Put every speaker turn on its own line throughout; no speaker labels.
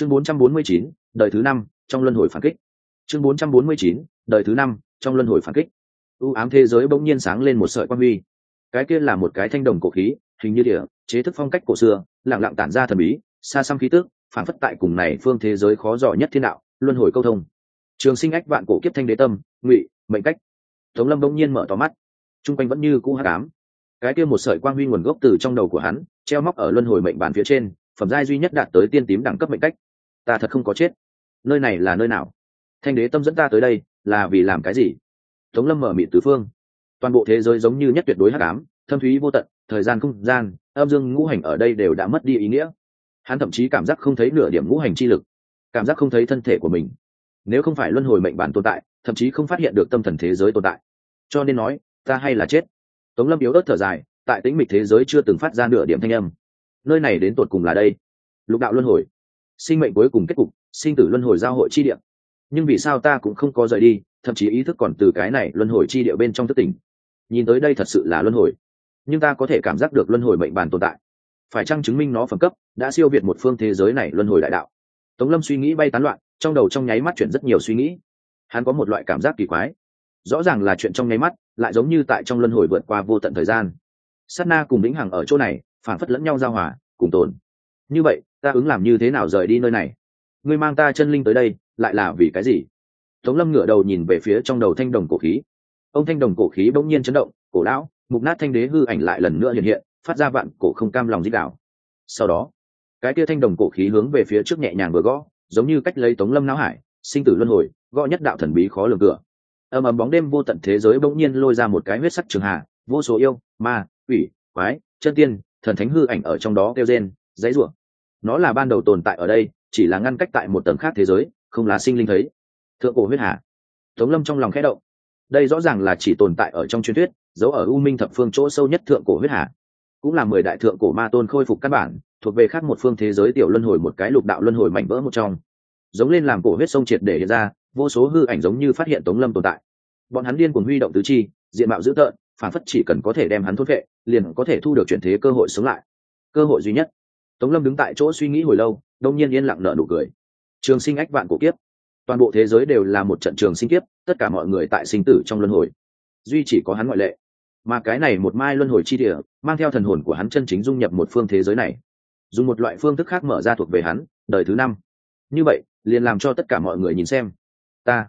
chương 449, đời thứ năm trong luân hồi phản kích. Chương 449, đời thứ năm trong luân hồi phản kích. U ám thế giới bỗng nhiên sáng lên một sợi quan huy. Cái kia là một cái thanh đồng cổ khí hình như địa chế thức phong cách cổ xưa lặng lặng tản ra thần bí xa xăm khí tức phản phất tại cùng này phương thế giới khó giỏi nhất thiên đạo luân hồi câu thông. Trường sinh ách vạn cổ kiếp thanh đế tâm ngụy mệnh cách. Tống lâm bỗng nhiên mở to mắt. Chung quanh vẫn như cũ hát ám. Cái kia một sợi quang huy nguồn gốc từ trong đầu của hắn treo móc ở luân hồi mệnh bàn phía trên phẩm giai duy nhất đạt tới tiên tím đẳng cấp mệnh cách ta thật không có chết. Nơi này là nơi nào? Thanh đế tâm dẫn ta tới đây, là vì làm cái gì? Tống lâm mở mịt tứ phương. Toàn bộ thế giới giống như nhất tuyệt đối hắc ám, thâm thúy vô tận, thời gian không gian, âm dương ngũ hành ở đây đều đã mất đi ý nghĩa. Hắn thậm chí cảm giác không thấy nửa điểm ngũ hành chi lực, cảm giác không thấy thân thể của mình. Nếu không phải luân hồi mệnh bản tồn tại, thậm chí không phát hiện được tâm thần thế giới tồn tại. Cho nên nói, ta hay là chết. Tống lâm yếu ớt thở dài, tại tĩnh mịch thế giới chưa từng phát ra nửa điểm thanh âm. Nơi này đến tột cùng là đây? Lục đạo luân hồi sinh mệnh cuối cùng kết cục, sinh tử luân hồi giao hội chi địa. Nhưng vì sao ta cũng không có rời đi, thậm chí ý thức còn từ cái này luân hồi chi địa bên trong thức tỉnh. Nhìn tới đây thật sự là luân hồi. Nhưng ta có thể cảm giác được luân hồi mệnh bàn tồn tại. Phải chăng chứng minh nó phẩm cấp đã siêu việt một phương thế giới này luân hồi đại đạo? Tống lâm suy nghĩ bay tán loạn, trong đầu trong nháy mắt chuyển rất nhiều suy nghĩ. Hắn có một loại cảm giác kỳ quái. Rõ ràng là chuyện trong nháy mắt, lại giống như tại trong luân hồi vượt qua vô tận thời gian. Sát na cùng vĩnh hằng ở chỗ này phản phất lẫn nhau giao hòa, cùng tồn như vậy, ta ứng làm như thế nào rời đi nơi này? Ngươi mang ta chân linh tới đây, lại là vì cái gì? Tống lâm ngửa đầu nhìn về phía trong đầu thanh đồng cổ khí. Ông thanh đồng cổ khí bỗng nhiên chấn động, cổ lão, mục nát thanh đế hư ảnh lại lần nữa hiện hiện, phát ra vạn cổ không cam lòng dích đạo. Sau đó, cái kia thanh đồng cổ khí hướng về phía trước nhẹ nhàng vừa gõ, giống như cách lấy tống lâm não hải, sinh tử luân hồi, gõ nhất đạo thần bí khó lường cửa. Ầm ầm bóng đêm vô tận thế giới bỗng nhiên lôi ra một cái huyết sắc trường hà, vô số yêu, ma, quỷ, quái, chân tiên, thần thánh hư ảnh ở trong đó kêu rên dãy rủa. Nó là ban đầu tồn tại ở đây, chỉ là ngăn cách tại một tầng khác thế giới, không là sinh linh thấy. Thượng cổ huyết hà. Tống lâm trong lòng khẽ động. Đây rõ ràng là chỉ tồn tại ở trong truyền thuyết, giấu ở u minh thập phương chỗ sâu nhất thượng cổ huyết hà. Cũng là mười đại thượng cổ ma tôn khôi phục căn bản, thuộc về khác một phương thế giới tiểu luân hồi một cái lục đạo luân hồi mảnh vỡ một trong. Giống lên làm cổ huyết sông triệt để hiện ra, vô số hư ảnh giống như phát hiện tống lâm tồn tại. Bọn hắn điên cuồng huy động tứ chi, diện mạo dữ tợn, phản phất chỉ cần có thể đem hắn thốt vệ liền có thể thu được chuyển thế cơ hội sống lại. Cơ hội duy nhất tống lâm đứng tại chỗ suy nghĩ hồi lâu, đông nhiên yên lặng nở nụ cười. Trường sinh ách vạn cổ kiếp. Toàn bộ thế giới đều là một trận trường sinh kiếp, tất cả mọi người tại sinh tử trong luân hồi. Duy chỉ có hắn ngoại lệ. Mà cái này một mai luân hồi chi địa, mang theo thần hồn của hắn chân chính dung nhập một phương thế giới này. Dùng một loại phương thức khác mở ra thuộc về hắn, đời thứ năm. Như vậy, liền làm cho tất cả mọi người nhìn xem. Ta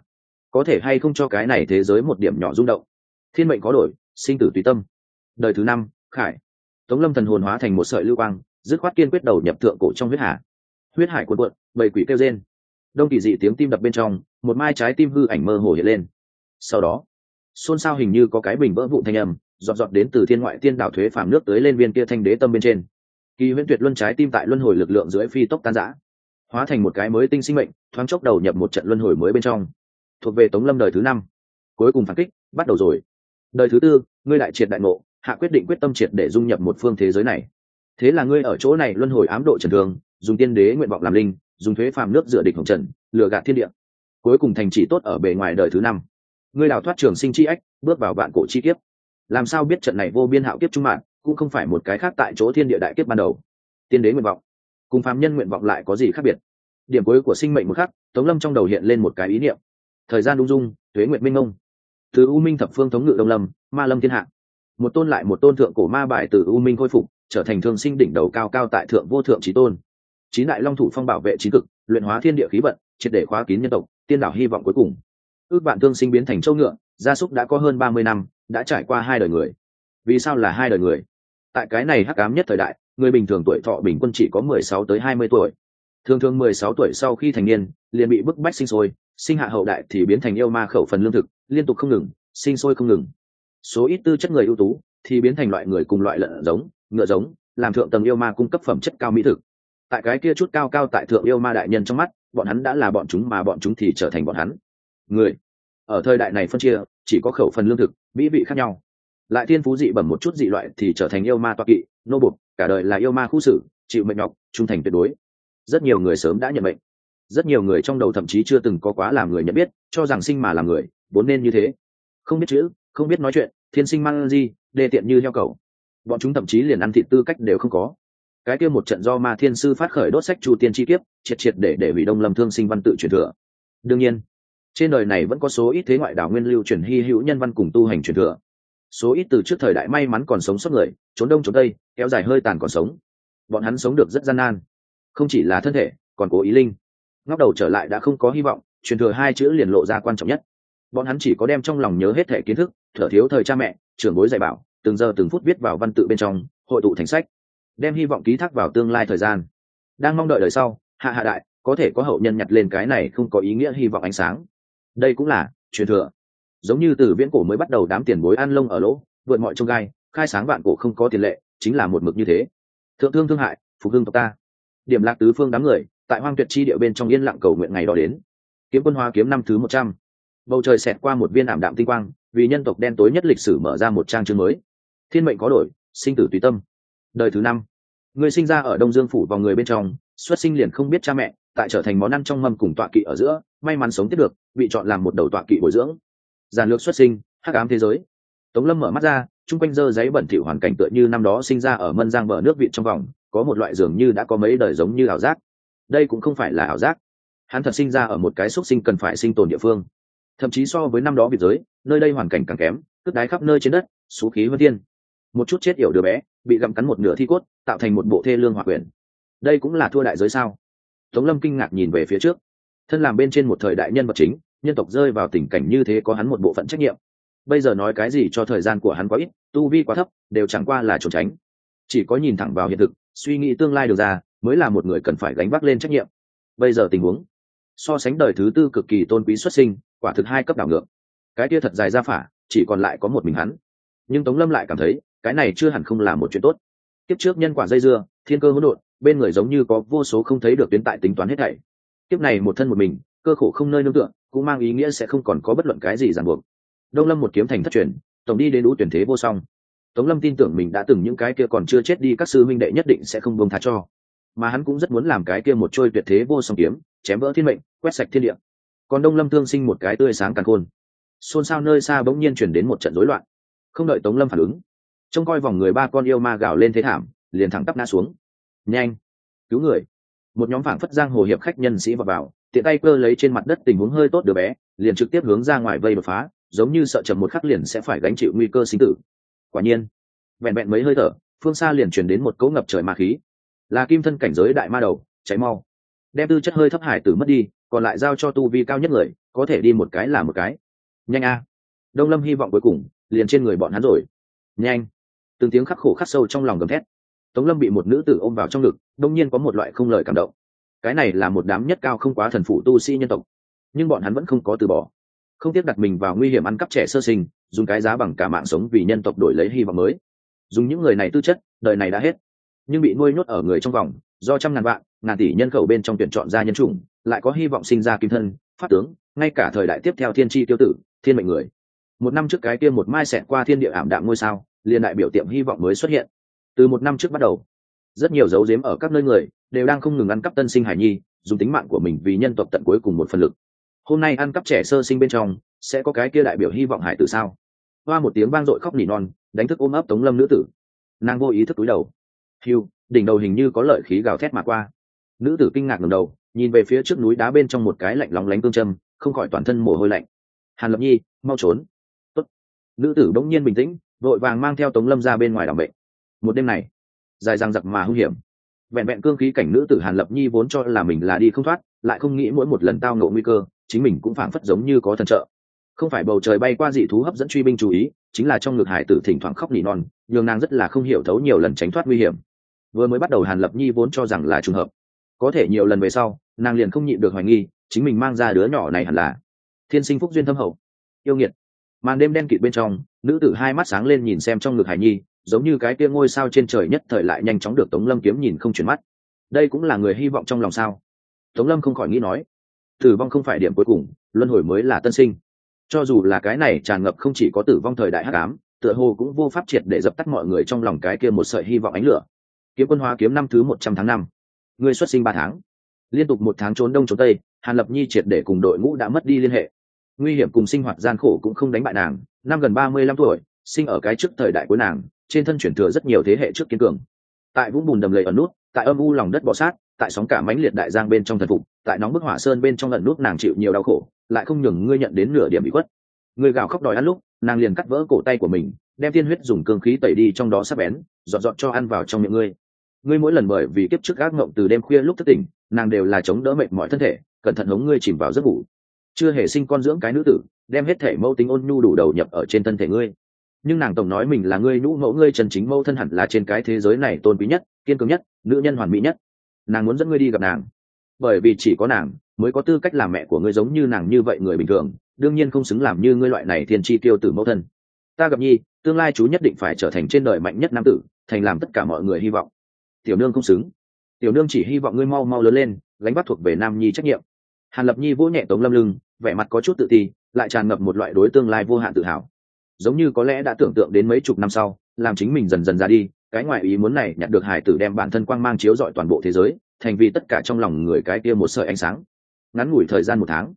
có thể hay không cho cái này thế giới một điểm nhỏ rung động? Thiên mệnh có đổi, sinh tử tùy tâm. Đời thứ năm, khải. Tống lâm thần hồn hóa thành một sợi lưu quang dứt khoát kiên quyết đầu nhập thượng cổ trong huyết hà. Huyết hải cuộn cuộn, bầy quỷ kêu rên. Đông kỳ dị tiếng tim đập bên trong, một mai trái tim hư ảnh mơ hồ hiện lên. Sau đó, xôn xao hình như có cái bình vỡ vụ thanh âm dọn dọn đến từ thiên ngoại tiên đảo thuế phàm nước tới lên viên kia thanh đế tâm bên trên. Kỳ huyễn tuyệt luân trái tim tại luân hồi lực lượng dưới phi tốc tan giã hóa thành một cái mới tinh sinh mệnh, thoáng chốc đầu nhập một trận luân hồi mới bên trong. Thuộc về tống lâm đời thứ năm. Cuối cùng phản kích, bắt đầu rồi. Đời thứ tư, ngươi đại triệt đại ngộ, hạ quyết định quyết tâm triệt để dung nhập một phương thế giới này thế là ngươi ở chỗ này luân hồi ám độ trần thường, dùng tiên đế nguyện vọng làm linh, dùng thuế phàm nước dựa địch hồng trần, lừa gạt thiên địa. Cuối cùng thành chỉ tốt ở bề ngoài đời thứ năm. Ngươi đào thoát trường sinh chi ách, bước vào vạn cổ chi kiếp. Làm sao biết trận này vô biên hạo kiếp trung mạng, cũng không phải một cái khác tại chỗ thiên địa đại kiếp ban đầu. Tiên đế nguyện vọng. Cùng phàm nhân nguyện vọng lại có gì khác biệt? Điểm cuối của sinh mệnh một khắc, tống lâm trong đầu hiện lên một cái ý niệm. Thời gian đung dung thuế nguyện minh ông từ u minh thập phương thống ngự đông lâm, ma lâm thiên hạ. Một tôn lại một tôn thượng cổ ma bại từ u minh khôi phục trở thành thương sinh đỉnh đầu cao cao tại thượng vô thượng trí tôn. Chín đại long thủ phong bảo vệ trí cực, luyện hóa thiên địa khí vận, triệt để khóa kín nhân tộc, tiên đảo hy vọng cuối cùng. Ước bạn thương sinh biến thành châu ngựa, gia súc đã có hơn ba mươi năm, đã trải qua hai đời người. Vì sao là hai đời người? Tại cái này hắc ám nhất thời đại, người bình thường tuổi thọ bình quân chỉ có mười sáu tới hai mươi tuổi. Thường thường mười sáu tuổi sau khi thành niên, liền bị bức bách sinh sôi, sinh hạ hậu đại thì biến thành yêu ma khẩu phần lương thực, liên tục không ngừng, sinh sôi không ngừng. Số ít tư chất người ưu tú thì biến thành loại người cùng loại lợn giống ngựa giống, làm thượng tầng yêu ma cung cấp phẩm chất cao mỹ thực. Tại cái kia chút cao cao tại thượng yêu ma đại nhân trong mắt, bọn hắn đã là bọn chúng mà bọn chúng thì trở thành bọn hắn. Người, ở thời đại này phân chia, chỉ có khẩu phần lương thực, mỹ vị khác nhau. Lại thiên phú dị bẩm một chút dị loại thì trở thành yêu ma toa kỵ, nô bục cả đời là yêu ma khu xử, chịu mệnh nhọc, trung thành tuyệt đối. Rất nhiều người sớm đã nhận mệnh. Rất nhiều người trong đầu thậm chí chưa từng có quá làm người nhận biết, cho rằng sinh mà làm người, vốn nên như thế. Không biết chữ, không biết nói chuyện, thiên sinh mang gì đê tiện như heo cầu bọn chúng thậm chí liền ăn thịt tư cách đều không có. Cái kia một trận do ma thiên sư phát khởi đốt sách chu tiên chi kiếp, triệt triệt để để hủy đông lâm thương sinh văn tự truyền thừa. Đương nhiên, trên đời này vẫn có số ít thế ngoại đảo nguyên lưu truyền hy hữu nhân văn cùng tu hành truyền thừa. Số ít từ trước thời đại may mắn còn sống sót người, trốn đông trốn tây, kéo dài hơi tàn còn sống. Bọn hắn sống được rất gian nan. Không chỉ là thân thể, còn cố ý linh. Ngóc đầu trở lại đã không có hy vọng, truyền thừa hai chữ liền lộ ra quan trọng nhất. Bọn hắn chỉ có đem trong lòng nhớ hết thể kiến thức, thở thiếu thời cha mẹ, trưởng bối dạy bảo từng giờ từng phút viết vào văn tự bên trong, hội tụ thành sách, đem hy vọng ký thác vào tương lai thời gian. Đang mong đợi đời sau, hạ hạ đại, có thể có hậu nhân nhặt lên cái này không có ý nghĩa hy vọng ánh sáng. Đây cũng là, truyền thừa. Giống như từ viễn cổ mới bắt đầu đám tiền bối ăn lông ở lỗ, vượt mọi trông gai, khai sáng vạn cổ không có tiền lệ, chính là một mực như thế. Thượng thương thương hại, phục hưng tộc ta. Điểm lạc tứ phương đám người, tại hoang tuyệt chi địa bên trong yên lặng cầu nguyện ngày đó đến. Kiếm quân hoa kiếm năm thứ một trăm. Bầu trời xẹt qua một viên ảm đạm tinh quang, vì nhân tộc đen tối nhất lịch sử mở ra một trang chương mới thiên mệnh có đổi, sinh tử tùy tâm. Đời thứ năm. Người sinh ra ở đông dương phủ vào người bên trong, xuất sinh liền không biết cha mẹ, tại trở thành món ăn trong mâm cùng tọa kỵ ở giữa, may mắn sống tiếp được, bị chọn làm một đầu tọa kỵ bồi dưỡng. Giản lược xuất sinh, hắc ám thế giới. Tống lâm mở mắt ra, chung quanh dơ giấy bẩn thỉu hoàn cảnh tựa như năm đó sinh ra ở mân giang bờ nước vịn trong vòng, có một loại dường như đã có mấy đời giống như ảo giác. Đây cũng không phải là ảo giác. Hắn thật sinh ra ở một cái xúc sinh cần phải sinh tồn địa phương. Thậm chí so với năm đó biệt giới, nơi đây hoàn cảnh càng kém, cướp đái khắp nơi trên đất, xú khí vân thiên một chút chết yểu đứa bé, bị gặm cắn một nửa thi cốt, tạo thành một bộ thê lương hòa quyền. Đây cũng là thua đại giới sao? Tống lâm kinh ngạc nhìn về phía trước. Thân làm bên trên một thời đại nhân vật chính, nhân tộc rơi vào tình cảnh như thế có hắn một bộ phận trách nhiệm. Bây giờ nói cái gì cho thời gian của hắn quá ít, tu vi quá thấp, đều chẳng qua là trốn tránh. Chỉ có nhìn thẳng vào hiện thực, suy nghĩ tương lai được ra, mới là một người cần phải gánh vác lên trách nhiệm. Bây giờ tình huống, so sánh đời thứ tư cực kỳ tôn quý xuất sinh, quả thực hai cấp đảo ngược. Cái kia thật dài ra phả, chỉ còn lại có một mình hắn. Nhưng tống lâm lại cảm thấy cái này chưa hẳn không là một chuyện tốt. Tiếp trước nhân quả dây dưa, thiên cơ hỗn độn, bên người giống như có vô số không thấy được tuyến tại tính toán hết thảy. Tiếp này một thân một mình, cơ khổ không nơi nương tựa, cũng mang ý nghĩa sẽ không còn có bất luận cái gì ràng buộc. Đông lâm một kiếm thành thất truyền, tổng đi đến đủ tuyển thế vô song. Tống lâm tin tưởng mình đã từng những cái kia còn chưa chết đi các sư minh đệ nhất định sẽ không buông tha cho. Mà hắn cũng rất muốn làm cái kia một trôi tuyệt thế vô song kiếm, chém vỡ thiên mệnh, quét sạch thiên địa. Còn đông lâm thương sinh một cái tươi sáng càng khôn. Xôn xao nơi xa bỗng nhiên chuyển đến một trận rối loạn. Không đợi tống lâm phản ứng trông coi vòng người ba con yêu ma gào lên thế thảm, liền thẳng tắp ngã xuống. Nhanh, cứu người. Một nhóm phảng phất giang hồ hiệp khách nhân sĩ vào vào, tiện tay cơ lấy trên mặt đất tình huống hơi tốt đứa bé, liền trực tiếp hướng ra ngoài vây đột phá, giống như sợ chậm một khắc liền sẽ phải gánh chịu nguy cơ sinh tử. Quả nhiên, vẹn vẹn mấy hơi thở, phương xa liền chuyển đến một cấu ngập trời ma khí. Là kim thân cảnh giới đại ma đầu, cháy mau. Đem tư chất hơi thấp hải tử mất đi, còn lại giao cho tu vi cao nhất người, có thể đi một cái là một cái. Nhanh a. Đông lâm hy vọng cuối cùng, liền trên người bọn hắn rồi. Nhanh từng tiếng khắc khổ khắc sâu trong lòng gầm thét. Tống lâm bị một nữ tử ôm vào trong ngực, đông nhiên có một loại không lời cảm động. Cái này là một đám nhất cao không quá thần phụ tu sĩ nhân tộc, nhưng bọn hắn vẫn không có từ bỏ. Không tiếc đặt mình vào nguy hiểm ăn cắp trẻ sơ sinh, dùng cái giá bằng cả mạng sống vì nhân tộc đổi lấy hy vọng mới. Dùng những người này tư chất, đời này đã hết. Nhưng bị nuôi nhốt ở người trong vòng, do trăm ngàn vạn, ngàn tỷ nhân khẩu bên trong tuyển chọn ra nhân chủng, lại có hy vọng sinh ra kim thân phát tướng, ngay cả thời đại tiếp theo thiên tri tiêu tử, thiên mệnh người. Một năm trước cái kia một mai xẹt qua thiên địa ảm đạm ngôi sao liền đại biểu tiệm hy vọng mới xuất hiện. Từ một năm trước bắt đầu, rất nhiều dấu dếm ở các nơi người đều đang không ngừng ăn cắp tân sinh hải nhi, dùng tính mạng của mình vì nhân tộc tận cuối cùng một phần lực. Hôm nay ăn cắp trẻ sơ sinh bên trong, sẽ có cái kia đại biểu hy vọng hải tử sao? Hoa một tiếng vang dội khóc nỉ non, đánh thức ôm ấp tống lâm nữ tử. Nàng vô ý thức túi đầu. Hiu đỉnh đầu hình như có lợi khí gào thét mà qua. Nữ tử kinh ngạc ngầm đầu, nhìn về phía trước núi đá bên trong một cái lạnh lóng lánh cương châm, không khỏi toàn thân mồ hôi lạnh. Hàn lập nhi, mau trốn. Tốt. nữ tử bỗng nhiên bình tĩnh vội vàng mang theo tống lâm ra bên ngoài đảm bệnh. Một đêm này, dài răng giặc mà hung hiểm. Vẹn vẹn cương khí cảnh nữ tử hàn lập nhi vốn cho là mình là đi không thoát, lại không nghĩ mỗi một lần tao ngộ nguy cơ, chính mình cũng phảng phất giống như có thần trợ. Không phải bầu trời bay qua dị thú hấp dẫn truy binh chú ý, chính là trong ngực hải tử thỉnh thoảng khóc nỉ non, nhường nàng rất là không hiểu thấu nhiều lần tránh thoát nguy hiểm. Vừa mới bắt đầu hàn lập nhi vốn cho rằng là trùng hợp. Có thể nhiều lần về sau, nàng liền không nhịn được hoài nghi, chính mình mang ra đứa nhỏ này hẳn là thiên sinh phúc duyên thâm hậu, yêu nghiệt. Màn đêm đen kịt bên trong nữ tử hai mắt sáng lên nhìn xem trong ngực hải nhi, giống như cái kia ngôi sao trên trời nhất thời lại nhanh chóng được tống lâm kiếm nhìn không chuyển mắt. Đây cũng là người hy vọng trong lòng sao? Tống lâm không khỏi nghĩ nói. Tử vong không phải điểm cuối cùng, luân hồi mới là tân sinh. Cho dù là cái này tràn ngập không chỉ có tử vong thời đại hắc ám, tựa hồ cũng vô pháp triệt để dập tắt mọi người trong lòng cái kia một sợi hy vọng ánh lửa. Kiếm quân hóa kiếm năm thứ một trăm tháng năm. Người xuất sinh ba tháng. Liên tục một tháng trốn đông trốn tây, hàn lập nhi triệt để cùng đội ngũ đã mất đi liên hệ nguy hiểm cùng sinh hoạt gian khổ cũng không đánh bại nàng. Năm gần ba mươi lăm tuổi sinh ở cái trước thời đại cuối nàng trên thân chuyển thừa rất nhiều thế hệ trước kiên cường. Tại vũng bùn đầm lầy ở nút tại âm u lòng đất bọ sát tại sóng cả mãnh liệt đại giang bên trong thần phục tại nóng bức hỏa sơn bên trong lần nút nàng chịu nhiều đau khổ lại không nhường ngươi nhận đến nửa điểm bị khuất. Ngươi gào khóc đòi ăn lúc nàng liền cắt vỡ cổ tay của mình đem tiên huyết dùng cương khí tẩy đi trong đó sắp bén dọn dọn cho ăn vào trong miệng ngươi. Ngươi mỗi lần bởi vì kiếp trước gác ngộng từ đêm khuya lúc thất tình, nàng đều là chống đỡ mệt mọi thân thể cẩn thận hống ngươi chìm vào giấc ngủ chưa hề sinh con dưỡng cái nữ tử, đem hết thể mâu tính ôn nhu đủ đầu nhập ở trên thân thể ngươi. Nhưng nàng tổng nói mình là ngươi nhũ mẫu, ngươi chân chính mẫu thân hẳn là trên cái thế giới này tôn quý nhất, kiên cường nhất, nữ nhân hoàn mỹ nhất. Nàng muốn dẫn ngươi đi gặp nàng. Bởi vì chỉ có nàng mới có tư cách làm mẹ của ngươi giống như nàng như vậy người bình thường, đương nhiên không xứng làm như ngươi loại này thiên chi tiêu tử mẫu thân. Ta gặp nhi, tương lai chú nhất định phải trở thành trên đời mạnh nhất nam tử, thành làm tất cả mọi người hy vọng. Tiểu nương không xứng. Tiểu nương chỉ hy vọng ngươi mau mau lớn lên, gánh bắt thuộc về nam nhi trách nhiệm. Hàn lập nhi vỗ nhẹ tống lâm lưng vẻ mặt có chút tự ti, lại tràn ngập một loại đối tương lai vô hạn tự hào. Giống như có lẽ đã tưởng tượng đến mấy chục năm sau, làm chính mình dần dần ra đi, cái ngoại ý muốn này nhặt được hải tử đem bản thân quang mang chiếu rọi toàn bộ thế giới, thành vì tất cả trong lòng người cái kia một sợi ánh sáng. Ngắn ngủi thời gian một tháng,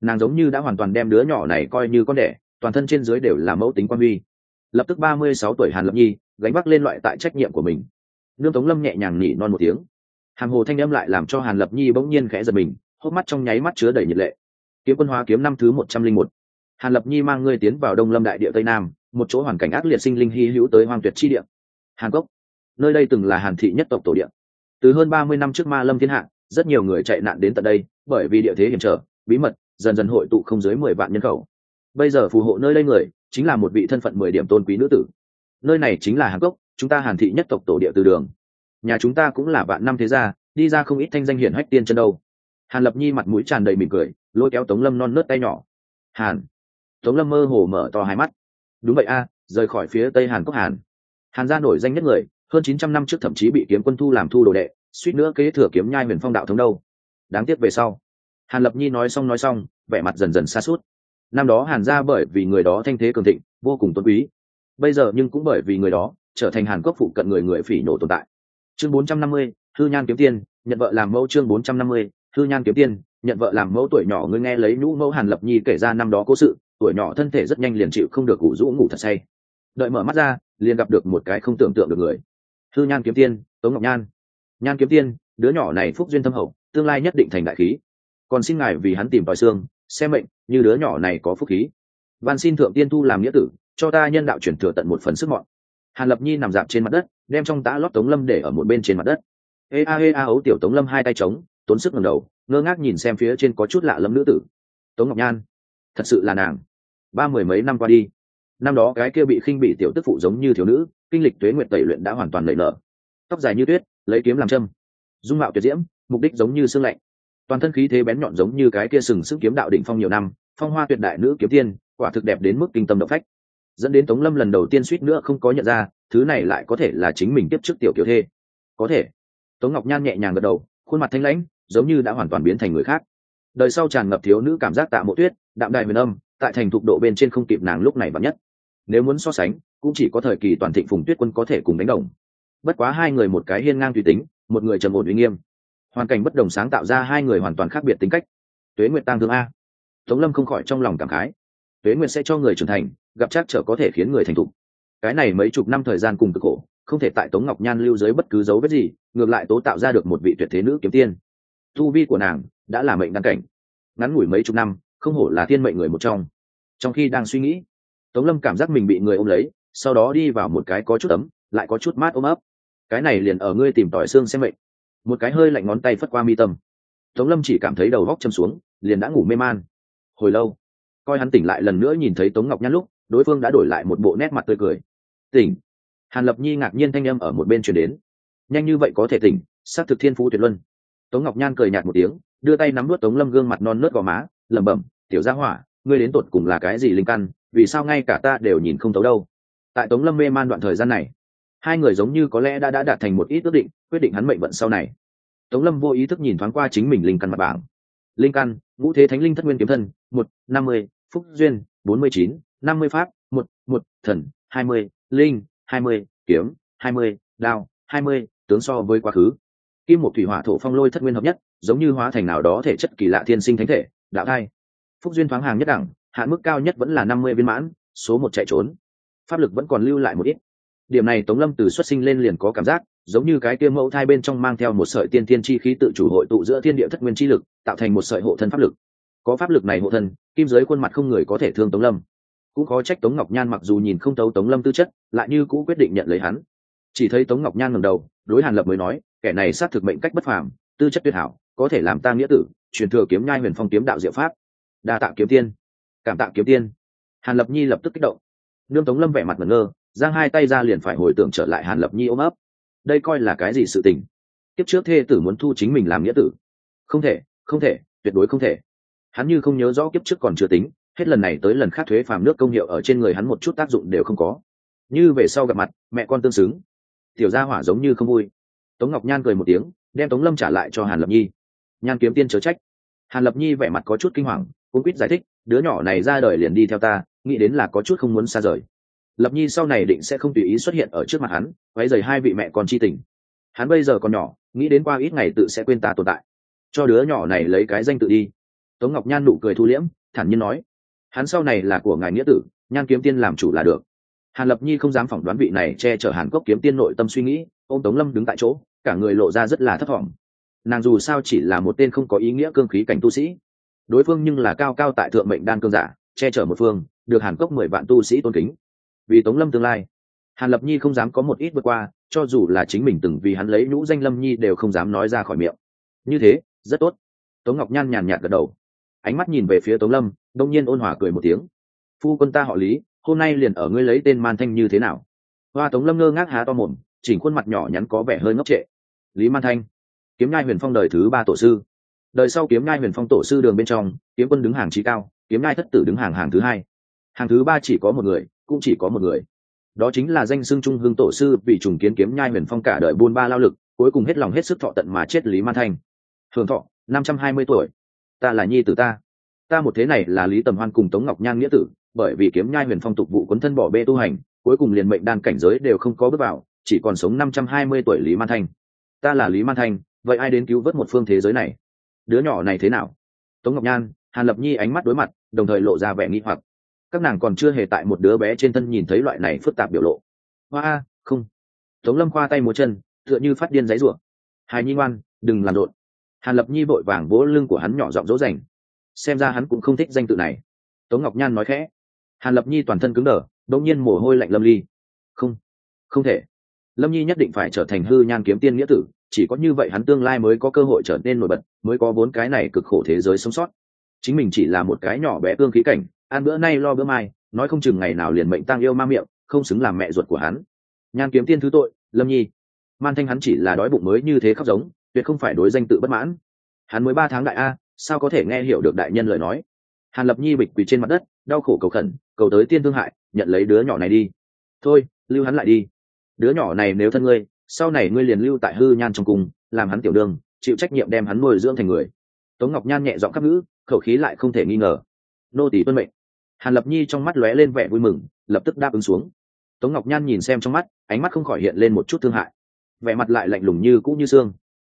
nàng giống như đã hoàn toàn đem đứa nhỏ này coi như con đẻ, toàn thân trên dưới đều là mẫu tính quan huy. Lập tức ba mươi sáu tuổi hàn lập nhi gánh vác lên loại tại trách nhiệm của mình. Nương tống lâm nhẹ nhàng nỉ non một tiếng. Hàng hồ thanh âm lại làm cho hàn lập nhi bỗng nhiên khẽ giật mình, hốc mắt trong nháy mắt chứa đầy nhiệt lệ kiếm quân hóa kiếm năm thứ một trăm linh một. Hàn lập nhi mang ngươi tiến vào đông lâm đại địa tây nam, một chỗ hoàn cảnh ác liệt sinh linh hy hữu tới hoang tuyệt chi địa. Hàn cốc, nơi đây từng là hàn thị nhất tộc tổ địa. Từ hơn ba mươi năm trước ma lâm thiên hạ, rất nhiều người chạy nạn đến tận đây, bởi vì địa thế hiểm trở, bí mật, dần dần hội tụ không dưới mười vạn nhân khẩu. Bây giờ phù hộ nơi đây người, chính là một vị thân phận mười điểm tôn quý nữ tử. Nơi này chính là hàn cốc, chúng ta hàn thị nhất tộc tổ địa từ đường. Nhà chúng ta cũng là vạn năm thế gia, đi ra không ít thanh danh hiển hách tiên chân đâu hàn lập nhi mặt mũi tràn đầy mỉm cười, lôi kéo tống lâm non nớt tay nhỏ. Hàn. Tống lâm mơ hồ mở to hai mắt. Đúng vậy a, rời khỏi phía tây hàn quốc hàn. Hàn gia nổi danh nhất người, hơn chín trăm năm trước thậm chí bị kiếm quân thu làm thu đồ đệ, suýt nữa kế thừa kiếm nhai huyền phong đạo thống đâu. Đáng tiếc về sau. Hàn lập nhi nói xong nói xong, vẻ mặt dần dần xa suốt năm đó hàn gia bởi vì người đó thanh thế cường thịnh, vô cùng tôn quý. Bây giờ nhưng cũng bởi vì người đó, trở thành hàn quốc phụ cận người người phỉ nổ tồn tại. Chương bốn trăm năm mươi, thư nhan kiếm tiên, nhận vợ làm mẫu chương bốn trăm năm mươi thư nhan kiếm tiên, nhận vợ làm mẫu tuổi nhỏ, ngươi nghe lấy nhũ mẫu hàn lập nhi kể ra năm đó cố sự, tuổi nhỏ thân thể rất nhanh liền chịu không được ngủ rũ ngủ thật say. Đợi mở mắt ra, liền gặp được một cái không tưởng tượng được người. Thư nhan kiếm tiên, tống ngọc nhan. Nhan kiếm tiên, đứa nhỏ này phúc duyên thâm hậu, tương lai nhất định thành đại khí. Còn xin ngài vì hắn tìm tòi xương, xem mệnh, như đứa nhỏ này có phúc khí. Van xin thượng tiên thu làm nghĩa tử, cho ta nhân đạo chuyển thừa tận một phần sức mọn. Hàn lập nhi nằm dạp trên mặt đất, đem trong tã lót tống lâm để ở một bên trên mặt đất. Ê a ê a, ấu tiểu tống lâm hai tay trống tốn sức ngẩng đầu, ngơ ngác nhìn xem phía trên có chút lạ lẫm nữ tử. Tống ngọc nhan, thật sự là nàng. Ba mười mấy năm qua đi, năm đó cái kia bị khinh bị tiểu tức phụ giống như thiếu nữ, kinh lịch tuế nguyện tẩy luyện đã hoàn toàn lệ nở. Tóc dài như tuyết, lấy kiếm làm châm, dung mạo tuyệt diễm, mục đích giống như xương lạnh. Toàn thân khí thế bén nhọn giống như cái kia sừng sức kiếm đạo đỉnh phong nhiều năm, phong hoa tuyệt đại nữ kiếm tiên, quả thực đẹp đến mức kinh tâm động phách. Dẫn đến tống lâm lần đầu tiên suýt nữa không có nhận ra, thứ này lại có thể là chính mình tiếp trước tiểu kiểu thê. Có thể. Tống ngọc nhan nhẹ nhàng gật đầu, khuôn mặt thanh lãnh giống như đã hoàn toàn biến thành người khác. Đời sau tràn ngập thiếu nữ cảm giác tạ mộ tuyết, đạm đài huyền âm, tại thành thục độ bên trên không kịp nàng lúc này bắn nhất. Nếu muốn so sánh, cũng chỉ có thời kỳ toàn thịnh phùng tuyết quân có thể cùng đánh đồng. Bất quá hai người một cái hiên ngang tùy tính, một người trầm ổn uy nghiêm. Hoàn cảnh bất đồng sáng tạo ra hai người hoàn toàn khác biệt tính cách. Tuế nguyệt tăng thương a. Tống lâm không khỏi trong lòng cảm khái. Tuế nguyệt sẽ cho người trưởng thành, gặp chắc trở có thể khiến người thành thục. Cái này mấy chục năm thời gian cùng cực khổ, không thể tại tống ngọc nhan lưu dưới bất cứ dấu vết gì, ngược lại tố tạo ra được một vị tuyệt thế nữ kiếm tiên tu vi của nàng đã là mệnh đăng cảnh. Ngắn ngủi mấy chục năm, không hổ là thiên mệnh người một trong. Trong khi đang suy nghĩ, tống lâm cảm giác mình bị người ôm lấy, sau đó đi vào một cái có chút ấm, lại có chút mát ôm ấp. Cái này liền ở ngươi tìm tỏi xương xem mệnh. Một cái hơi lạnh ngón tay phất qua mi tâm. Tống lâm chỉ cảm thấy đầu góc châm xuống, liền đã ngủ mê man. Hồi lâu, coi hắn tỉnh lại lần nữa nhìn thấy tống ngọc nhăn lúc, đối phương đã đổi lại một bộ nét mặt tươi cười. Tỉnh. Hàn lập nhi ngạc nhiên thanh â m ở một bên chuyển đến. Nhanh như vậy có thể tỉnh s á c thực thiên phú tuyệt luân tống ngọc nhan cười nhạt một tiếng, đưa tay nắm nuốt tống lâm gương mặt non nớt gò má, lẩm bẩm, tiểu gia hỏa, ngươi đến tột cùng là cái gì linh căn, vì sao ngay cả ta đều nhìn không thấu đâu? Tại tống lâm mê man đoạn thời gian này, hai người giống như có lẽ đã đã đạt thành một ít ước định, quyết định hắn mệnh vận sau này. Tống lâm vô ý thức nhìn thoáng qua chính mình linh căn mặt bảng. Linh căn, ngũ thế thánh linh thất nguyên kiếm thân, một, năm mươi, phúc duyên, bốn mươi chín, năm mươi pháp, một một, thần, hai mươi, linh, hai mươi, kiếm, hai mươi, đao, hai mươi, tướng so với quá khứ kim một thủy hỏa thổ phong lôi thất nguyên hợp nhất, giống như hóa thành nào đó thể chất kỳ lạ thiên sinh thánh thể, đạo thai. Phúc duyên thoáng hàng nhất đẳng, hạn mức cao nhất vẫn là năm mươi viên mãn, số một chạy trốn. Pháp lực vẫn còn lưu lại một ít. Điểm này tống lâm từ xuất sinh lên liền có cảm giác, giống như cái kia mẫu thai bên trong mang theo một sợi tiên tiên chi khí tự chủ hội tụ giữa thiên địa thất nguyên chi lực, tạo thành một sợi hộ thân pháp lực. Có pháp lực này hộ thân, kim giới khuôn mặt không người có thể thương tống lâm. Cũng có trách tống ngọc nhan mặc dù nhìn không tấu tống lâm tư chất, lại như cũ quyết định nhận lấy hắn chỉ thấy tống ngọc nhan ngầm đầu, đối hàn lập mới nói, kẻ này sát thực mệnh cách bất phàm, tư chất tuyệt hảo, có thể làm ta nghĩa tử, truyền thừa kiếm nhai huyền phong kiếm đạo diệu pháp. Đa tạ kiếm tiên. Cảm tạ kiếm tiên. Hàn lập nhi lập tức kích động. Nương tống lâm vẻ mặt ngẩn ngơ, giang hai tay ra liền phải hồi tưởng trở lại hàn lập nhi ôm ấp. Đây coi là cái gì sự tình? Tiếp trước thê tử muốn thu chính mình làm nghĩa tử. Không thể không thể, tuyệt đối không thể. Hắn như không nhớ rõ kiếp trước còn chưa tính, hết lần này tới lần khác thuế phàm nước công hiệu ở trên người hắn một chút tác dụng đều không có. Như về sau gặp mặt, mẹ con tương xứng tiểu gia hỏa giống như không vui. Tống ngọc nhan cười một tiếng, đem tống lâm trả lại cho hàn lập nhi. Nhan kiếm tiên chớ trách. Hàn lập nhi vẻ mặt có chút kinh hoàng cũng quýt giải thích, đứa nhỏ này ra đời liền đi theo ta, nghĩ đến là có chút không muốn xa rời. Lập nhi sau này định sẽ không tùy ý xuất hiện ở trước mặt hắn váy dày hai vị mẹ con chi tình. Hắn bây giờ còn nhỏ, nghĩ đến qua ít ngày tự sẽ quên ta tồn tại. Cho đứa nhỏ này lấy cái danh tự đi. Tống ngọc nhan nụ cười thu liễm, thản nhiên nói. Hắn sau này là của ngài nghĩa tử, nhan kiếm tiên làm chủ là được hàn lập nhi không dám phỏng đoán vị này che chở hàn cốc kiếm tiên nội tâm suy nghĩ ô m tống lâm đứng tại chỗ, cả người lộ ra rất là thất vọng nàng dù sao chỉ là một tên không có ý nghĩa cương khí cảnh tu sĩ. Đối phương nhưng là cao cao tại thượng mệnh đan cương giả, che chở một phương, được hàn cốc mười vạn tu sĩ tôn kính. Vì tống lâm tương lai, hàn lập nhi không dám có một ít vượt qua, cho dù là chính mình từng vì hắn lấy nhũ danh lâm nhi đều không dám nói ra khỏi miệng. Như thế, rất tốt. Tống ngọc nhan nhàn nhạt gật đầu. Ánh mắt nhìn về phía tống lâm, đông nhiên ôn hòa cười một tiếng. Phu quân ta họ lý hôm nay liền ở ngươi lấy tên man thanh như thế nào? Hoa tống lâm ngơ ngác há to mồm, chỉnh khuôn mặt nhỏ nhắn có vẻ hơi ngốc trệ. Lý man thanh, kiếm nhai huyền phong đời thứ ba tổ sư. Đời sau kiếm nhai huyền phong tổ sư đường bên trong, kiếm quân đứng hàng trí cao, kiếm nhai thất tử đứng hàng hàng thứ hai. Hàng thứ ba chỉ có một người, cũng chỉ có một người. Đó chính là danh xưng trung hương tổ sư vì trùng kiến kiếm nhai huyền phong cả đời buôn ba lao lực, cuối cùng hết lòng hết sức thọ tận mà chết lý man thanh. Thường thọ, năm trăm hai mươi tuổi. Ta là nhi tử ta. Ta một thế này là lý tầm hoan cùng tống ngọc nhan nghĩa tử bởi vì kiếm nhai huyền phong tục vụ cuốn thân bỏ bê tu hành, cuối cùng liền mệnh đan cảnh giới đều không có bước vào, chỉ còn sống năm trăm hai mươi tuổi lý man thanh. Ta là lý man thanh, vậy ai đến cứu vớt một phương thế giới này? Đứa nhỏ này thế nào? Tống ngọc nhan, hàn lập nhi ánh mắt đối mặt, đồng thời lộ ra vẻ nghi hoặc. Các nàng còn chưa hề tại một đứa bé trên thân nhìn thấy loại này phức tạp biểu lộ. Hoa, không. Tống lâm khoa tay múa chân, tựa như phát điên giấy ruộng hài nhi ngoan, đừng làm rộn. Hàn lập nhi vội vàng vỗ lưng của hắn nhỏ giọng dỗ dành. Xem ra hắn cũng không thích danh tự này. Tống ngọc nhan nói khẽ hàn lập nhi toàn thân cứng đờ đống nhiên mồ hôi lạnh lâm ly. Không không thể. Lâm nhi nhất định phải trở thành hư nhan kiếm tiên nghĩa tử, chỉ có như vậy hắn tương lai mới có cơ hội trở nên nổi bật, mới có vốn cái này cực khổ thế giới sống sót. Chính mình chỉ là một cái nhỏ bé tương khí cảnh, ăn bữa nay lo bữa mai, nói không chừng ngày nào liền mệnh tăng yêu ma miệng, không xứng làm mẹ ruột của hắn. Nhan kiếm tiên thứ tội, lâm nhi. Man thanh hắn chỉ là đói bụng mới như thế khóc giống, tuyệt không phải đối danh tự bất mãn. Hắn mới ba tháng đại a, sao có thể nghe hiểu được đại nhân lời nói? Hàn lập nhi bịch quỳ trên mặt đất, đau khổ cầu khẩn cầu tới tiên thương hại, nhận lấy đứa nhỏ này đi. Thôi, lưu hắn lại đi. Đứa nhỏ này nếu thân ngươi, sau này ngươi liền lưu tại hư nhan trong cung, làm hắn tiểu đương chịu trách nhiệm đem hắn nuôi dưỡng thành người. Tống ngọc nhan nhẹ giọng khắp ngữ, khẩu khí lại không thể nghi ngờ. Nô tỷ tuân mệnh. Hàn lập nhi trong mắt lóe lên vẻ vui mừng, lập tức đáp ứng xuống. Tống ngọc nhan nhìn xem trong mắt, ánh mắt không khỏi hiện lên một chút thương hại. Vẻ mặt lại lạnh lùng như cũ như xương.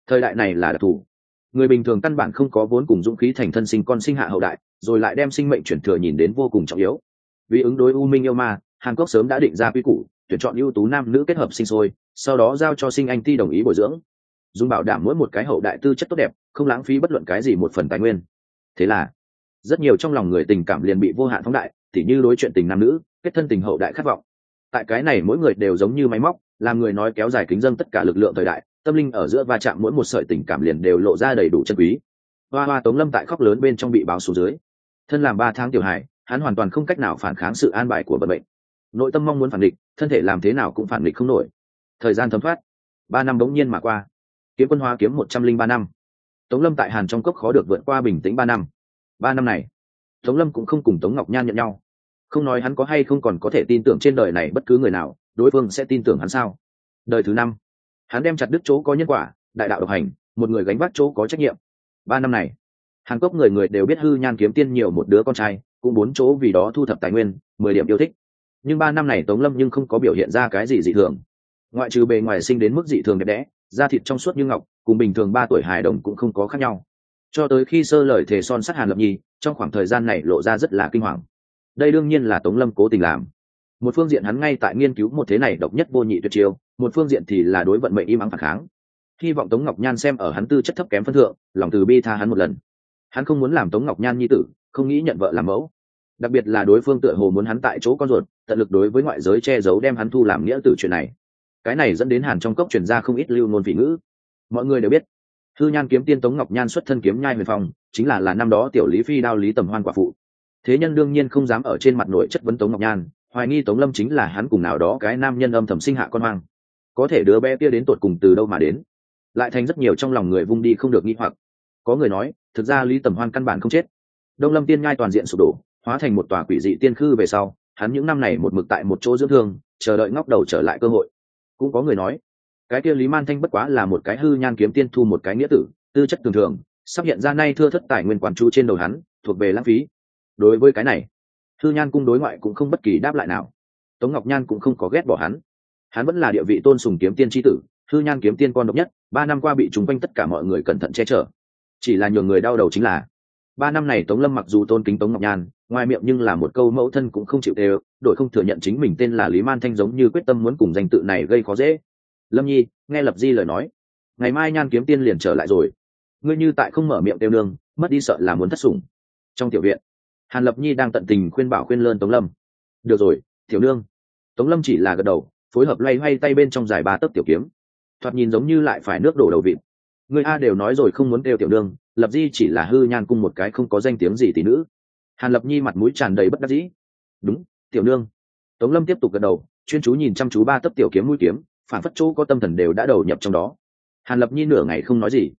Thời đại này là đặc thù. Người bình thường căn bản không có vốn cùng dũng khí thành thân sinh con sinh hạ hậu đại, rồi lại đem sinh mệnh chuyển thừa nhìn đến vô cùng trọng yếu vì ứng đối u minh yêu ma, hàn quốc sớm đã định ra quy củ, tuyển chọn ưu tú nam nữ kết hợp sinh sôi, sau đó giao cho sinh anh ti đồng ý bồi dưỡng. Dùng bảo đảm mỗi một cái hậu đại tư chất tốt đẹp, không lãng phí bất luận cái gì một phần tài nguyên. Thế là, rất nhiều trong lòng người tình cảm liền bị vô hạn phóng đại, tỉ như đối chuyện tình nam nữ, kết thân tình hậu đại khát vọng. Tại cái này mỗi người đều giống như máy móc, làm người nói kéo dài kính dân tất cả lực lượng thời đại, tâm linh ở giữa va chạm mỗi một sợi tình cảm liền đều lộ ra đầy đủ chân quý. Hoa hoa tống lâm tại khóc lớn bên trong bị báo số dưới. Thân làm ba tháng tiểu hải hắn hoàn toàn không cách nào phản kháng sự an bài của vận mệnh. Nội tâm mong muốn phản địch thân thể làm thế nào cũng phản địch không nổi. Thời gian thấm thoát, ba năm bỗng nhiên mà qua. Kiếm quân hóa kiếm một trăm linh ba năm. Tống lâm tại hàn trong cốc khó được vượt qua bình tĩnh ba năm. Ba năm này, tống lâm cũng không cùng tống ngọc nhan nhận nhau. Không nói hắn có hay không còn có thể tin tưởng trên đời này bất cứ người nào, đối phương sẽ tin tưởng hắn sao? Đời thứ năm, hắn đem chặt đứt chỗ có nhân quả, đại đạo độc hành, một người gánh vác chỗ có trách nhiệm. Ba năm này, hàn cốc người người đều biết hư nhan kiếm tiên nhiều một đứa con trai cũng bốn chỗ vì đó thu thập tài nguyên, mười điểm yêu thích. Nhưng ba năm này tống lâm nhưng không có biểu hiện ra cái gì dị thường. Ngoại trừ bề ngoài sinh đến mức dị thường đẹp đẽ, da thịt trong suốt như ngọc, cùng bình thường ba tuổi hài đồng cũng không có khác nhau. Cho tới khi sơ lời thề son sắt hàn lập nhi, trong khoảng thời gian này lộ ra rất là kinh hoàng. Đây đương nhiên là tống lâm cố tình làm. Một phương diện hắn ngay tại nghiên cứu một thế này độc nhất vô nhị tuyệt chiêu, một phương diện thì là đối vận mệnh im ắng phản kháng. Hy vọng tống ngọc nhan xem ở hắn tư chất thấp kém phân thượng, lòng từ bi tha hắn một lần. Hắn không muốn làm tống ngọc nhan nhi tử không nghĩ nhận vợ làm mẫu. Đặc biệt là đối phương tựa hồ muốn hắn tại chỗ con ruột, tận lực đối với ngoại giới che giấu đem hắn thu làm nghĩa tử chuyện này. Cái này dẫn đến hàn trong cốc chuyển ra không ít lưu ngôn vị ngữ. Mọi người đều biết, thư nhan kiếm tiên tống ngọc nhan xuất thân kiếm nhai huyền phong, chính là là năm đó tiểu lý phi đao lý tầm hoan quả phụ. Thế nhân đương nhiên không dám ở trên mặt nội chất vấn tống ngọc nhan, hoài nghi tống lâm chính là hắn cùng nào đó cái nam nhân âm thầm sinh hạ con hoang. Có thể đứa bé kia đến tột cùng từ đâu mà đến? Lại thành rất nhiều trong lòng người vung đi không được nghi hoặc. Có người nói, thực ra lý tầm hoan căn bản không chết đông lâm tiên ngai toàn diện sụp đổ, hóa thành một tòa quỷ dị tiên khư về sau, hắn những năm này một mực tại một chỗ dưỡng thương, chờ đợi ngóc đầu trở lại cơ hội. Cũng có người nói, cái kia lý man thanh bất quá là một cái hư nhan kiếm tiên thu một cái nghĩa tử, tư chất thường thường, sắp hiện ra nay thưa thất tài nguyên quản chu trên đầu hắn, thuộc về lãng phí. Đối với cái này, hư nhan cung đối ngoại cũng không bất kỳ đáp lại nào. Tống ngọc nhan cũng không có ghét bỏ hắn. Hắn vẫn là địa vị tôn sùng kiếm tiên tri tử, hư nhan kiếm tiên con độc nhất, ba năm qua bị chúng quanh tất cả mọi người cẩn thận che chở. Chỉ là nhường người đau đầu chính là ba năm này tống lâm mặc dù tôn kính tống ngọc nhan, ngoài miệng nhưng là một câu mẫu thân cũng không chịu đều đội không thừa nhận chính mình tên là lý man thanh giống như quyết tâm muốn cùng danh tự này gây khó dễ. Lâm nhi, nghe lập di lời nói. Ngày mai nhan kiếm tiên liền trở lại rồi. Ngươi như tại không mở miệng tiêu nương, mất đi sợ là muốn thất sủng. Trong tiểu viện, hàn lập nhi đang tận tình khuyên bảo khuyên lơn tống lâm. Được rồi, tiểu nương. Tống lâm chỉ là gật đầu, phối hợp loay hoay tay bên trong dài ba tấc tiểu kiếm. Thoạt nhìn giống như lại phải nước đổ đầu vịt. Người a đều nói rồi không muốn kêu tiểu nương lập di chỉ là hư nhan cung một cái không có danh tiếng gì tỷ nữ. Hàn lập nhi mặt mũi tràn đầy bất đắc dĩ. Đúng, tiểu nương. Tống lâm tiếp tục gật đầu, chuyên chú nhìn chăm chú ba tấc tiểu kiếm mũi kiếm, phản phất chỗ có tâm thần đều đã đầu nhập trong đó. Hàn lập nhi nửa ngày không nói gì.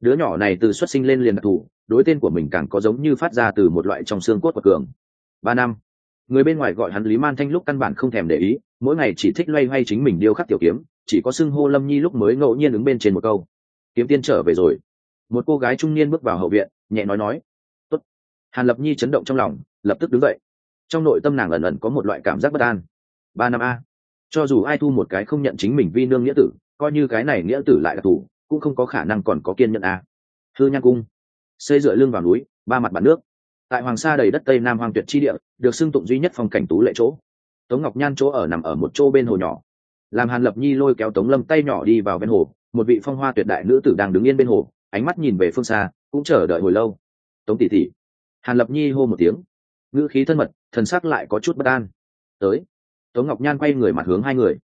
Đứa nhỏ này từ xuất sinh lên liền đặc thù, đối tên của mình càng có giống như phát ra từ một loại trong xương cốt của cường. Ba năm. Người bên ngoài gọi hắn lý man thanh lúc căn bản không thèm để ý, mỗi ngày chỉ thích loay hoay chính mình điêu khắc tiểu kiếm, chỉ có xưng hô lâm nhi lúc mới ngẫu nhiên ứng bên trên một câu. Kiếm tiên trở về rồi một cô gái trung niên bước vào hậu viện nhẹ nói nói Tốt. hàn lập nhi chấn động trong lòng lập tức đứng dậy. Trong nội tâm nàng ẩn ẩn có một loại cảm giác bất an. Ba năm a. Cho dù ai thu một cái không nhận chính mình vi nương nghĩa tử coi như cái này nghĩa tử lại là tù, cũng không có khả năng còn có kiên nhận a. Hư nhan cung. Xây dựa lưng vào núi ba mặt bản nước. Tại hoàng sa đầy đất tây nam hoàng tuyệt chi địa được xưng tụng duy nhất phong cảnh tú lệ chỗ. Tống ngọc nhan chỗ ở nằm ở một chỗ bên hồ nhỏ. Làm hàn lập nhi lôi kéo tống lâm tay nhỏ đi vào bên hồ một vị phong hoa tuyệt đại nữ tử đang đứng yên bên hồ ánh mắt nhìn về phương xa, cũng chờ đợi hồi lâu. Tống tỷ tỷ. Hàn lập nhi hô một tiếng. Ngữ khí thân mật, thần sắc lại có chút bất an. Tới. Tống ngọc nhan quay người mặt hướng hai người.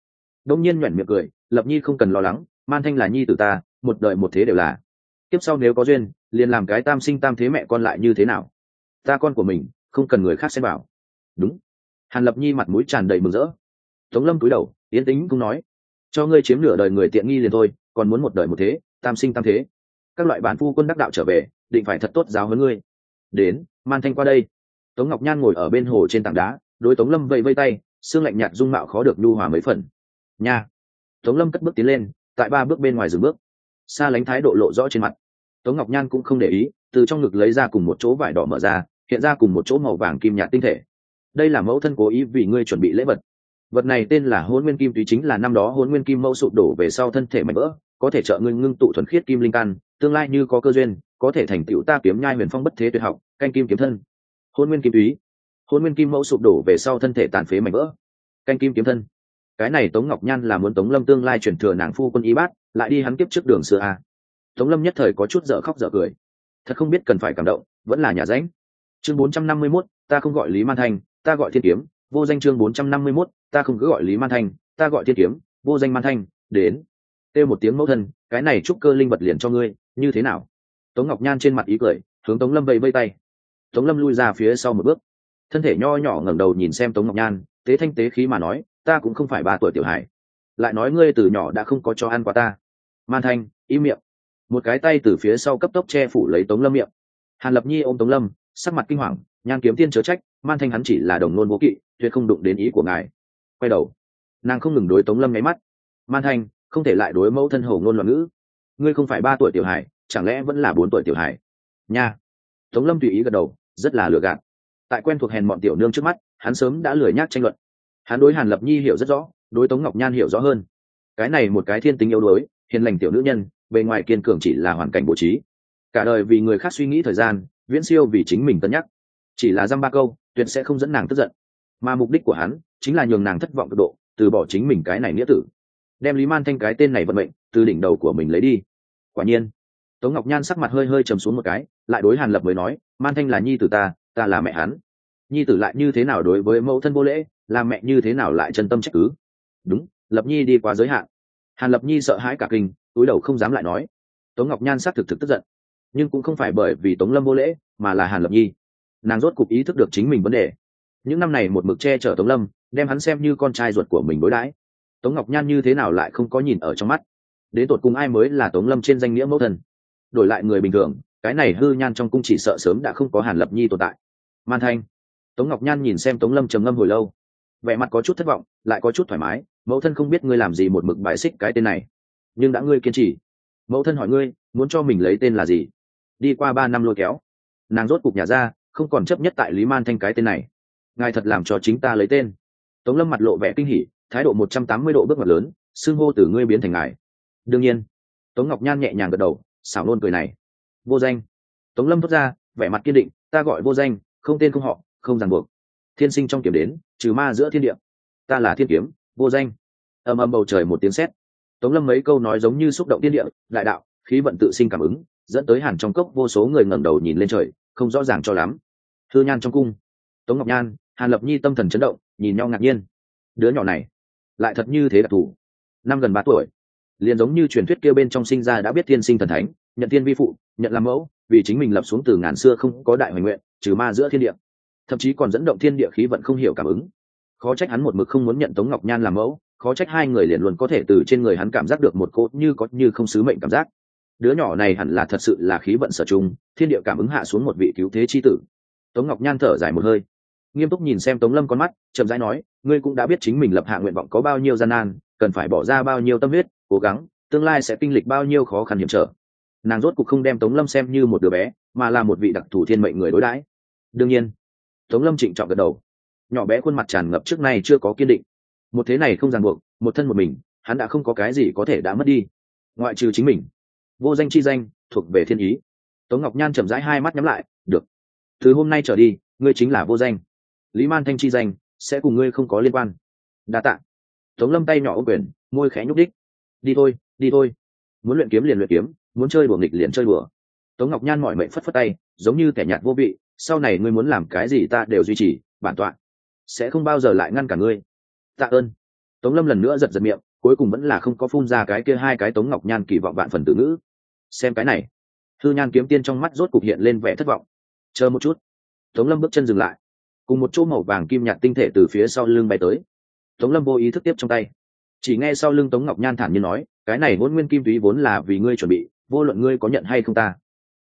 Đông nhiên nhoẻn miệng cười, lập nhi không cần lo lắng, man thanh là nhi tử ta, một đời một thế đều là. Tiếp sau nếu có duyên, liền làm cái tam sinh tam thế mẹ con lại như thế nào? Ta con của mình, không cần người khác xem bảo. Đúng. Hàn lập nhi mặt mũi tràn đầy mừng rỡ. Tống lâm cúi đầu yến tính cũng nói. Cho ngươi chiếm nửa đời người tiện nghi liền thôi, còn muốn một đời một thế, tam sinh tam thế các loại bản phu quân đắc đạo trở về, định phải thật tốt giáo hơn ngươi. Đến, man thanh qua đây. Tống ngọc nhan ngồi ở bên hồ trên tảng đá, đối tống lâm vẫy vây tay, xương lạnh nhạt dung mạo khó được nhu hòa mấy phần. Nha. Tống lâm cất bước tiến lên, tại ba bước bên ngoài dừng bước. Xa lánh thái độ lộ rõ trên mặt. Tống ngọc nhan cũng không để ý, từ trong ngực lấy ra cùng một chỗ vải đỏ mở ra, hiện ra cùng một chỗ màu vàng kim nhạt tinh thể. Đây là mẫu thân cố ý vì ngươi chuẩn bị lễ vật. Vật này tên là hôn nguyên kim túy chính là năm đó hôn nguyên kim mẫu sụp đổ về sau thân thể mạnh vỡ, có thể trợ ngươi ngưng tụ thuần khiết kim linh căn tương lai như có cơ duyên, có thể thành tựu ta kiếm nhai huyền phong bất thế tuyệt học, canh kim kiếm thân. Hôn nguyên kim túy. Hôn nguyên kim mẫu sụp đổ về sau thân thể tàn phế mảnh vỡ. Canh kim kiếm thân. Cái này tống ngọc nhan là muốn tống lâm tương lai chuyển thừa nàng phu quân y bát, lại đi hắn kiếp trước đường xưa a. À. tống lâm nhất thời có chút dở khóc dở cười. Thật không biết cần phải cảm động, vẫn là nhà ránh. Chương bốn trăm năm mươi mốt, ta không gọi lý man thanh, ta gọi thiên kiếm. Vô danh chương bốn trăm năm mươi mốt, ta không cứ gọi lý man thanh, ta gọi thiên kiếm, vô danh man thanh, đến. Têu một tiếng mẫu thân, cái này chúc cơ linh vật liền cho ngươi như thế nào? Tống ngọc nhan trên mặt ý cười, hướng tống lâm vẫy vây tay. Tống lâm lui ra phía sau một bước. Thân thể nho nhỏ ngẩng đầu nhìn xem tống ngọc nhan, tế thanh tế khí mà nói, ta cũng không phải ba tuổi tiểu hải lại nói ngươi từ nhỏ đã không có cho ăn qua ta. Man thanh, im miệng. Một cái tay từ phía sau cấp tốc che phủ lấy tống lâm miệng. Hàn lập nhi ôm tống lâm, sắc mặt kinh hoàng, nhan kiếm tiên chớ trách, man thanh hắn chỉ là đồng nôn vô kỵ, tuyệt không đụng đến ý của ngài. Quay đầu, nàng không ngừng đối tống lâm nháy mắt. Man thanh, không thể lại đối mẫu thân hầu ngôn loạn ngữ ngươi không phải ba tuổi tiểu hải chẳng lẽ vẫn là bốn tuổi tiểu hải nha. Tống lâm tùy ý gật đầu, rất là lừa gạt. Tại quen thuộc hèn mọn tiểu nương trước mắt, hắn sớm đã lười nhác tranh luận. Hắn đối hàn lập nhi hiểu rất rõ, đối tống ngọc nhan hiểu rõ hơn. Cái này một cái thiên tính yếu đuối, hiền lành tiểu nữ nhân, bề ngoài kiên cường chỉ là hoàn cảnh bố trí. Cả đời vì người khác suy nghĩ thời gian, viễn siêu vì chính mình cân nhắc. Chỉ là dăm ba câu, tuyệt sẽ không dẫn nàng tức giận. Mà mục đích của hắn, chính là nhường nàng thất vọng cực độ, từ bỏ chính mình cái này nghĩa tử. Đem lý man thanh cái tên này vận mệnh từ đỉnh đầu của mình lấy đi. Quả nhiên, tống ngọc nhan sắc mặt hơi hơi trầm xuống một cái, lại đối hàn lập mới nói, man thanh là nhi tử ta ta là mẹ hắn. Nhi tử lại như thế nào đối với mẫu thân vô lễ, là mẹ như thế nào lại chân tâm trách cứ? Đúng, lập nhi đi quá giới hạn. Hàn lập nhi sợ hãi cả kinh, túi đầu không dám lại nói. Tống ngọc nhan xác thực thực tức giận. Nhưng cũng không phải bởi vì tống lâm vô lễ, mà là hàn lập nhi. Nàng rốt cục ý thức được chính mình vấn đề. Những năm này một mực che chở tống lâm, đem hắn xem như con trai ruột của mình đối đãi. Tống ngọc nhan như thế nào lại không có nhìn ở trong mắt đến tột cùng ai mới là tống lâm trên danh nghĩa mẫu thân? Đổi lại người bình thường, cái này hư nhan trong cung chỉ sợ sớm đã không có hàn lập nhi tồn tại. Man thanh, tống ngọc nhan nhìn xem tống lâm trầm ngâm hồi lâu. Vẻ mặt có chút thất vọng, lại có chút thoải mái, mẫu thân không biết ngươi làm gì một mực bài xích cái tên này. Nhưng đã ngươi kiên trì. Mẫu thân hỏi ngươi, muốn cho mình lấy tên là gì? Đi qua ba năm lôi kéo. Nàng rốt cục nhà ra, không còn chấp nhất tại lý man thanh cái tên này. Ngài thật làm cho chính ta lấy tên. Tống lâm mặt lộ vẻ kinh hỉ, thái độ một trăm tám mươi độ bước mặt lớn, xưng hô từ ngươi biến thành ngài đương nhiên. Tống ngọc nhan nhẹ nhàng gật đầu, xảo nôn cười này. Vô danh. Tống lâm thốt ra, vẻ mặt kiên định, ta gọi vô danh, không tên không họ, không ràng buộc. Thiên sinh trong kiểm đến, trừ ma giữa thiên địa. Ta là thiên kiếm, vô danh. Ầm ầm bầu trời một tiếng sét. Tống lâm mấy câu nói giống như xúc động thiên địa, đại đạo, khí vận tự sinh cảm ứng, dẫn tới hẳn trong cốc vô số người ngẩng đầu nhìn lên trời, không rõ ràng cho lắm. Thư nhan trong cung. Tống ngọc nhan, hàn lập nhi tâm thần chấn động, nhìn nhau ngạc nhiên. Đứa nhỏ này, lại thật như thế đặc thù năm gần ba tuổi liền giống như truyền thuyết kia bên trong sinh ra đã biết thiên sinh thần thánh, nhận thiên vi phụ, nhận làm mẫu, vì chính mình lập xuống từ ngàn xưa không có đại hoành nguyện, trừ ma giữa thiên địa. Thậm chí còn dẫn động thiên địa khí vận không hiểu cảm ứng. Khó trách hắn một mực không muốn nhận tống ngọc nhan làm mẫu, khó trách hai người liền luôn có thể từ trên người hắn cảm giác được một cốt như có như không sứ mệnh cảm giác. Đứa nhỏ này hẳn là thật sự là khí vận sở trung, thiên địa cảm ứng hạ xuống một vị cứu thế chi tử. Tống ngọc nhan thở dài một hơi. Nghiêm túc nhìn xem tống lâm con mắt, chậm rãi nói, ngươi cũng đã biết chính mình lập hạ nguyện vọng có bao nhiêu gian nan, cần phải bỏ ra bao nhiêu tâm huyết cố gắng, tương lai sẽ kinh lịch bao nhiêu khó khăn hiểm trở. Nàng rốt cuộc không đem tống lâm xem như một đứa bé, mà là một vị đặc thù thiên mệnh người đối đãi. Đương nhiên, tống lâm trịnh trọng gật đầu. Nhỏ bé khuôn mặt tràn ngập trước nay chưa có kiên định. Một thế này không ràng buộc, một thân một mình, hắn đã không có cái gì có thể đã mất đi. Ngoại trừ chính mình. Vô danh chi danh, thuộc về thiên ý. Tống ngọc nhan chậm rãi hai mắt nhắm lại, được. Từ hôm nay trở đi, ngươi chính là vô danh. Lý man thanh chi danh sẽ cùng ngươi không có liên quan. Đa t ạ tống lâm tay nhỏ ô quyền, môi khẽ nhúc đích đi thôi đi thôi. Muốn luyện kiếm liền luyện kiếm, muốn chơi đùa nghịch liền chơi đùa. Tống ngọc nhan mọi mệnh phất phất tay, giống như kẻ nhạt vô vị, sau này ngươi muốn làm cái gì ta đều duy trì, bản tọa sẽ không bao giờ lại ngăn cả ngươi. Tạ ơn. Tống lâm lần nữa giật giật miệng, cuối cùng vẫn là không có phun ra cái kia hai cái tống ngọc nhan kỳ vọng vạn phần tử ngữ. Xem cái này. Thư nhan kiếm tiên trong mắt rốt cục hiện lên vẻ thất vọng. Chờ một chút. Tống lâm bước chân dừng lại. Cùng một chỗ màu vàng kim nhạt tinh thể từ phía sau lưng bay tới. Tống lâm vô ý thức tiếp trong tay chỉ nghe sau lưng tống ngọc nhan thản nhiên nói, cái này ngôn nguyên kim túy vốn là vì ngươi chuẩn bị, vô luận ngươi có nhận hay không ta,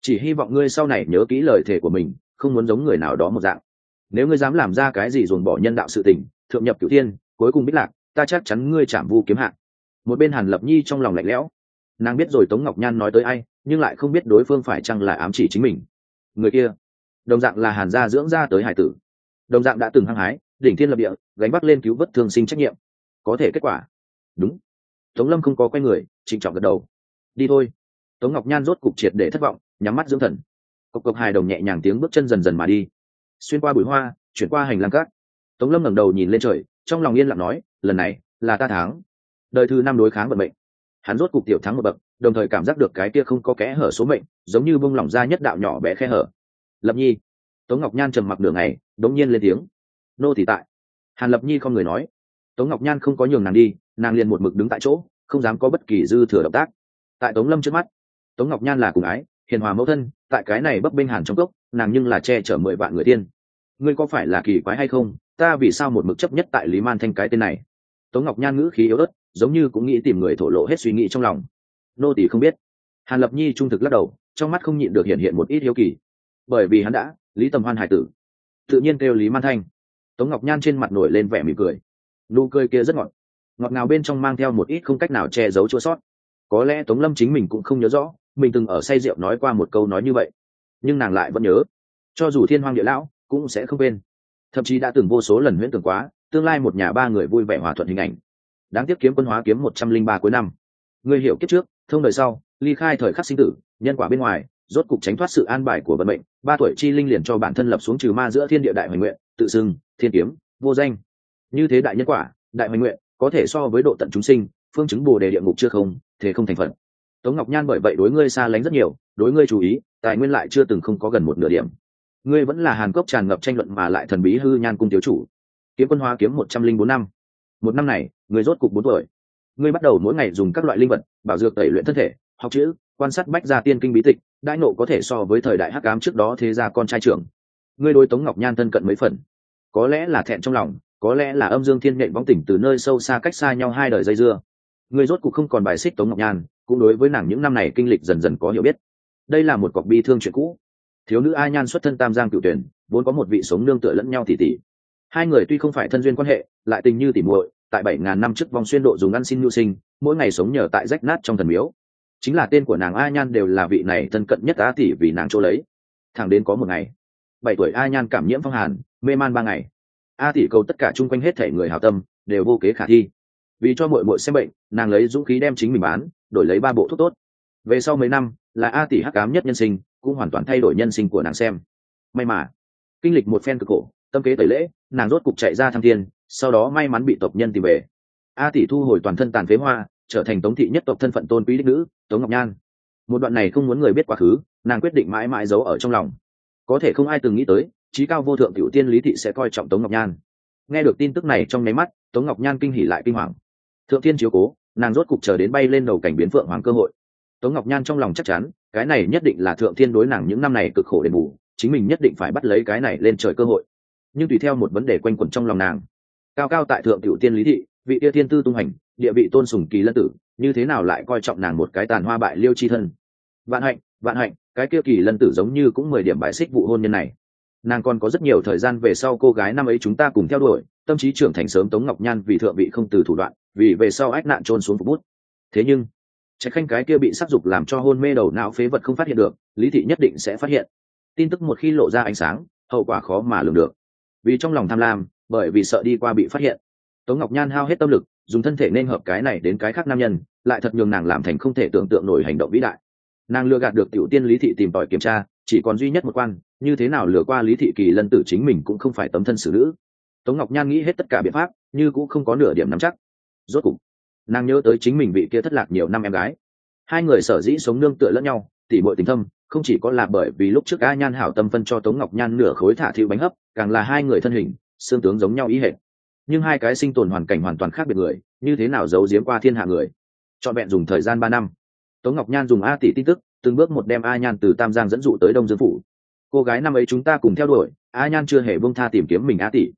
chỉ hy vọng ngươi sau này nhớ kỹ lời thề của mình, không muốn giống người nào đó một dạng. Nếu ngươi dám làm ra cái gì dồn bỏ nhân đạo sự tình, thượng nhập cửu thiên, cuối cùng biết lạc ta chắc chắn ngươi chạm vu kiếm hạn một bên hàn lập nhi trong lòng lạnh lẽo, nàng biết rồi tống ngọc nhan nói tới ai, nhưng lại không biết đối phương phải chăng là ám chỉ chính mình. Người kia, đồng dạng là hàn gia dưỡng ra tới hải tử, đồng dạng đã từng hăng hái, đỉnh thiên lập địa, gánh bắt lên cứu vớt thương sinh trách nhiệm. Có thể kết quả đúng. Tống lâm không có quay người, trịnh trọng gật đầu. Đi thôi. Tống ngọc nhan rốt cục triệt để thất vọng, nhắm mắt dưỡng thần. Cộc cộc hài đồng nhẹ nhàng tiếng bước chân dần dần mà đi. Xuyên qua bụi hoa, chuyển qua hành lang cát. Tống lâm ngẩng đầu nhìn lên trời, trong lòng yên lặng nói, lần này là ta thắng. Đời thứ năm đối kháng vận mệnh. Hắn rốt cục tiểu thắng một bậc, đồng thời cảm giác được cái kia không có kẽ hở số mệnh, giống như bông lỏng ra nhất đạo nhỏ bé khe hở. Lập nhi. Tống ngọc nhan trầm mặc đường này đống nhiên lên tiếng. Nô thì tại. Hàn lập nhi không người nói. Tống ngọc nhan không có nhường nàng đi nàng liền một mực đứng tại chỗ, không dám có bất kỳ dư thừa động tác. Tại tống lâm trước mắt, tống ngọc nhan là cùng ái, hiền hòa mẫu thân, tại cái này bấp bênh hàn trong cốc, nàng nhưng là che chở mười vạn người tiên. Ngươi có phải là kỳ quái hay không? Ta vì sao một mực chấp nhất tại lý man thanh cái tên này? Tống ngọc nhan ngữ khí yếu ớt, giống như cũng nghĩ tìm người thổ lộ hết suy nghĩ trong lòng. Nô tỷ không biết. Hàn lập nhi trung thực lắc đầu, trong mắt không nhịn được hiện hiện một ít hiếu kỳ. Bởi vì hắn đã, lý tầm hoan hải tử. Tự nhiên kêu lý man thanh. Tống ngọc nhan trên mặt nổi lên vẻ mỉm cười. Nụ cười kia rất ngọt ngọt ngào bên trong mang theo một ít không cách nào che giấu chua sót. Có lẽ tống lâm chính mình cũng không nhớ rõ, mình từng ở say rượu nói qua một câu nói như vậy. Nhưng nàng lại vẫn nhớ. Cho dù thiên hoàng địa lão cũng sẽ không quên. Thậm chí đã từng vô số lần huyễn tưởng quá, tương lai một nhà ba người vui vẻ hòa thuận hình ảnh. Đáng tiếc kiếm quân hóa kiếm một trăm linh ba cuối năm. Người hiểu kiếp trước, thông đời sau, ly khai thời khắc sinh tử, nhân quả bên ngoài, rốt cục tránh thoát sự an bài của vận mệnh, ba tuổi chi linh liền cho bản thân lập xuống trừ ma giữa thiên địa đại hoành nguyện, tự xưng thiên kiếm, vô danh. Như thế đại nhân quả, đại hoành nguyện có thể so với độ tận chúng sinh, phương chứng bồ đề địa ngục chưa không, thế không thành phận tống ngọc nhan bởi vậy đối ngươi xa lánh rất nhiều, đối ngươi chú ý, tài nguyên lại chưa từng không có gần một nửa điểm. Ngươi vẫn là hàn cốc tràn ngập tranh luận mà lại thần bí hư nhan cung thiếu chủ. Kiếm quân hoa kiếm một trăm linh bốn năm. Một năm này, ngươi rốt cục bốn tuổi. Ngươi bắt đầu mỗi ngày dùng các loại linh vật, bảo dược tẩy luyện thân thể, học chữ, quan sát bách gia tiên kinh bí tịch, đại nộ có thể so với thời đại hắc ám trước đó thế gia con trai trưởng. Ngươi đối tống ngọc nhan thân cận mấy phần. Có lẽ là thẹn trong lòng có lẽ là âm dương thiên nhện bóng tỉnh từ nơi sâu xa cách xa nhau hai đời dây dưa. Người rốt cuộc không còn bài xích tống ngọc nhan cũng đối với nàng những năm này kinh lịch dần dần có hiểu biết. Đây là một cọc bi thương chuyện cũ. Thiếu nữ a nhan xuất thân tam giang cựu tuyển, vốn có một vị sống nương tựa lẫn nhau tỉ tỉ. Hai người tuy không phải thân duyên quan hệ, lại tình như tỉ muội, tại bảy ngàn năm trước vòng xuyên độ dùng ăn xin nhu sinh, mỗi ngày sống nhờ tại rách nát trong thần miếu. Chính là tên của nàng a nhan đều là vị này thân cận nhất á tỷ vì nàng chỗ lấy. Thẳng đến có một ngày, bảy tuổi a nhan cảm nhiễm phong hàn, mê man ba ngày a tỷ cầu tất cả chung quanh hết thể người hào tâm, đều vô kế khả thi. Vì cho mội mội xem bệnh, nàng lấy dũng khí đem chính mình bán, đổi lấy ba bộ thuốc tốt. Về sau mấy năm, là a tỷ hắc cám nhất nhân sinh, cũng hoàn toàn thay đổi nhân sinh của nàng xem. May mà, kinh lịch một phen cực khổ, tâm kế tẩy lễ, nàng rốt cục chạy ra thăng thiên, sau đó may mắn bị tộc nhân tìm về. A tỷ thu hồi toàn thân tàn phế hoa, trở thành tống thị nhất tộc thân phận tôn quý đích nữ, tống ngọc nhan. Một đoạn này không muốn người biết quá khứ, nàng quyết định mãi mãi giấu ở trong lòng. Có thể không ai từng nghĩ tới trí cao vô thượng cựu tiên lý thị sẽ coi trọng tống ngọc nhan. Nghe được tin tức này trong nháy mắt, tống ngọc nhan kinh hỉ lại kinh hoàng. Thượng tiên chiếu cố, nàng rốt cục chờ đến bay lên đầu cảnh biến phượng hoàng cơ hội. Tống ngọc nhan trong lòng chắc chắn, cái này nhất định là thượng thiên đối nàng những năm này cực khổ đền bù, chính mình nhất định phải bắt lấy cái này lên trời cơ hội. Nhưng tùy theo một vấn đề quanh quẩn trong lòng nàng, cao cao tại thượng cựu tiên lý thị, vị yêu thiên tư tung hành, địa vị tôn sùng kỳ lân tử, như thế nào lại coi trọng nàng một cái tàn hoa bại liêu chi thân? Vạn hạnh vạn hạnh, cái kia kỳ lân tử giống như cũng mười điểm bài xích vụ hôn nhân này nàng còn có rất nhiều thời gian về sau cô gái năm ấy chúng ta cùng theo đuổi, tâm trí trưởng thành sớm tống ngọc nhan vì thượng vị không từ thủ đoạn, vì về sau ách nạn trôn xuống phục bút. Thế nhưng, trạch khanh cái kia bị sắc dục làm cho hôn mê đầu não phế vật không phát hiện được, lý thị nhất định sẽ phát hiện. Tin tức một khi lộ ra ánh sáng, hậu quả khó mà lường được. Vì trong lòng tham lam, bởi vì sợ đi qua bị phát hiện. Tống ngọc nhan hao hết tâm lực, dùng thân thể nên hợp cái này đến cái khác nam nhân, lại thật nhường nàng làm thành không thể tưởng tượng nổi hành động vĩ đại. Nàng lừa gạt được tiểu tiên lý thị tìm tòi kiểm tra chỉ còn duy nhất một quan, như thế nào lừa qua lý thị kỳ lân tử chính mình cũng không phải tấm thân xử nữ. Tống ngọc nhan nghĩ hết tất cả biện pháp, như cũng không có nửa điểm nắm chắc. Rốt cục, nàng nhớ tới chính mình bị kia thất lạc nhiều năm em gái. Hai người sở dĩ sống nương tựa lẫn nhau, tỉ bội tình thâm, không chỉ có là bởi vì lúc trước a nhan hảo tâm phân cho tống ngọc nhan nửa khối thả thiêu bánh hấp, càng là hai người thân hình, xương tướng giống nhau ý hệ nhưng hai cái sinh tồn hoàn cảnh hoàn toàn khác biệt người, như thế nào giấu giếm qua thiên hạ người? Cho vẹn dùng thời gian ba năm. Tống ngọc nhan dùng a tỷ tin tức từng bước một đem a nhan từ tam giang dẫn dụ tới đông dương phủ. Cô gái năm ấy chúng ta cùng theo đuổi, a nhan chưa hề bông tha tìm kiếm mình a tỷ.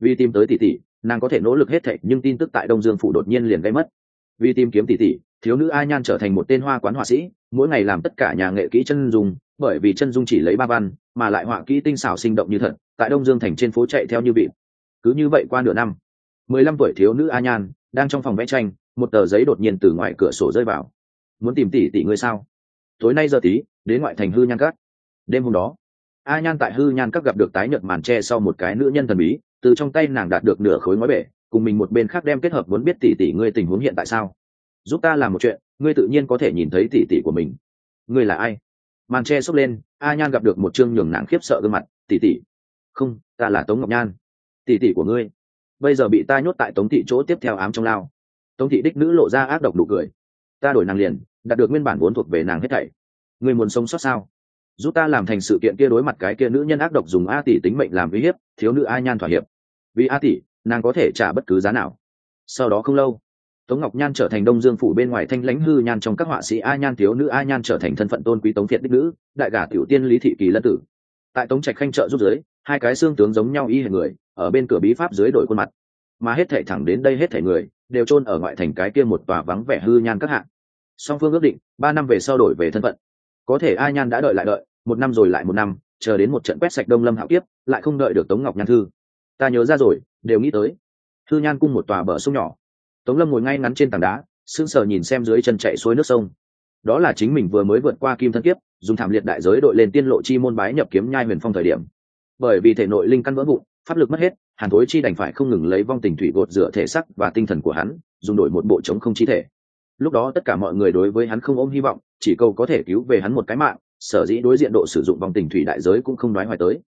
Vì tìm tới tỷ tỷ, nàng có thể nỗ lực hết thệ nhưng tin tức tại đông dương phủ đột nhiên liền gây mất. Vì tìm kiếm tỷ tỷ, thiếu nữ a nhan trở thành một tên hoa quán họa sĩ, mỗi ngày làm tất cả nhà nghệ kỹ chân dung, bởi vì chân dung chỉ lấy ba văn, mà lại họa kỹ tinh xảo sinh động như thật, tại đông dương thành trên phố chạy theo như vịt cứ như vậy qua nửa năm, mười lăm tuổi thiếu nữ a nhan, đang trong phòng vẽ tranh, một tờ giấy đột nhiên từ ngoài cửa sổ rơi vào. Muốn tìm tỷ tỷ ngươi sao? Tối nay giờ tí, đến ngoại thành hư nhan cát đêm hôm đó, a nhan tại hư nhan các gặp được tái nhợt màn tre sau một cái nữ nhân thần bí, từ trong tay nàng đạt được nửa khối ngói bể, cùng mình một bên khác đem kết hợp muốn biết tỷ tỷ ngươi tình huống hiện tại sao. Giúp ta làm một chuyện, ngươi tự nhiên có thể nhìn thấy tỷ tỷ của mình. Ngươi là ai? Màn tre xốc lên, a nhan gặp được một chương nhường nàng khiếp sợ gương mặt, tỷ tỷ. Không, ta là tống ngọc nhan. Tỷ tỷ của ngươi. Bây giờ bị ta nhốt tại tống thị chỗ tiếp theo ám trong lao. Tống thị đích nữ lộ ra ác độc đủ cười. Ta đổi nàng liền đạt được nguyên bản vốn thuộc về nàng hết thảy. Ngươi muốn sống sót sao? Giúp ta làm thành sự kiện kia đối mặt cái kia nữ nhân ác độc dùng a tỷ tính mệnh làm uy hiếp, thiếu nữ a nhan thỏa hiệp. Vì a tỷ, nàng có thể trả bất cứ giá nào. Sau đó không lâu, tống ngọc nhan trở thành đông dương phủ bên ngoài thanh lãnh hư nhan trong các họa sĩ a nhan thiếu nữ a nhan trở thành thân phận tôn quý tống thiện đích nữ, đại gả tiểu tiên lý thị kỳ lân tử. Tại tống trạch khanh trợ giúp giới hai cái xương tướng giống nhau y hệ người, ở bên cửa bí pháp dưới đổi khuôn mặt. Mà hết thể thẳng đến đây hết thể người, đều chôn ở ngoại thành cái kia một tòa vắng vẻ hư nhan các hạng song phương ước định, ba năm về sau đổi về thân phận. Có thể a nhan đã đợi lại đợi, một năm rồi lại một năm, chờ đến một trận quét sạch đông lâm hạo kiếp, lại không đợi được tống ngọc nhan thư. Ta nhớ ra rồi, đều nghĩ tới. Thư nhan cung một tòa bờ sông nhỏ. Tống lâm ngồi ngay ngắn trên tảng đá, sững sờ nhìn xem dưới chân chạy suối nước sông. Đó là chính mình vừa mới vượt qua kim thân kiếp, dùng thảm liệt đại giới đội lên tiên lộ chi môn bái nhập kiếm nhai huyền phong thời điểm. Bởi vì thể nội linh căn vỡ vụn, pháp lực mất hết, hàn thối chi đành phải không ngừng lấy vong tình thủy gột rửa thể sắc và tinh thần của hắn, dùng đổi một bộ chống không chi thể lúc đó tất cả mọi người đối với hắn không ôm hy vọng, chỉ cầu có thể cứu về hắn một cái mạng, sở dĩ đối diện độ sử dụng vòng tình thủy đại giới cũng không nói hoài tới.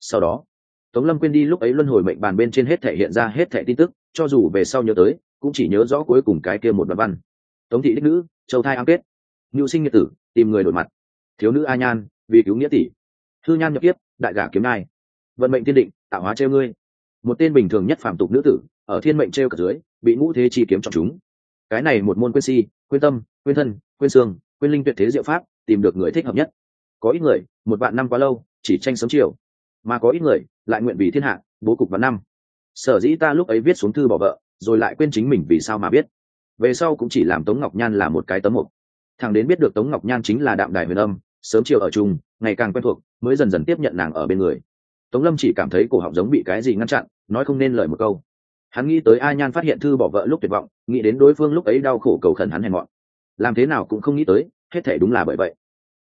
Sau đó, tống lâm quên đi lúc ấy luân hồi mệnh bàn bên trên hết thể hiện ra hết thể tin tức, cho dù về sau nhớ tới, cũng chỉ nhớ rõ cuối cùng cái kia một đoạn văn. Tống thị đích nữ, châu thai ám kết. Nhu sinh nghĩa tử, tìm người đổi mặt. Thiếu nữ a nhan, vì cứu nghĩa tỷ. Thư nhan nhập tiếp đại gả kiếm nai vận mệnh tiên định, tạo hóa treo ngươi. Một tên bình thường nhất phạm tục nữ tử, ở thiên mệnh treo cả dưới, bị ngũ thế chi kiếm trọng chúng cái này một môn quên si, quên tâm, quên thân, quên xương, quên linh tuyệt thế diệu pháp, tìm được người thích hợp nhất. Có ít người, một vạn năm quá lâu, chỉ tranh sớm chiều. Mà có ít người, lại nguyện vì thiên hạ, bố cục vạn năm. Sở dĩ ta lúc ấy viết xuống thư bỏ vợ, rồi lại quên chính mình vì sao mà biết về sau cũng chỉ làm tống ngọc nhan là một cái tấm mục. Thằng đến biết được tống ngọc nhan chính là đạm đài huyền âm, sớm chiều ở chung, ngày càng quen thuộc, mới dần dần tiếp nhận nàng ở bên người. Tống lâm chỉ cảm thấy cổ họng giống bị cái gì ngăn chặn, nói không nên lời một câu hắn nghĩ tới a nhan phát hiện thư bỏ vợ lúc tuyệt vọng, nghĩ đến đối phương lúc ấy đau khổ cầu khẩn hắn hèn mọn. Làm thế nào cũng không nghĩ tới, hết thể đúng là bởi vậy.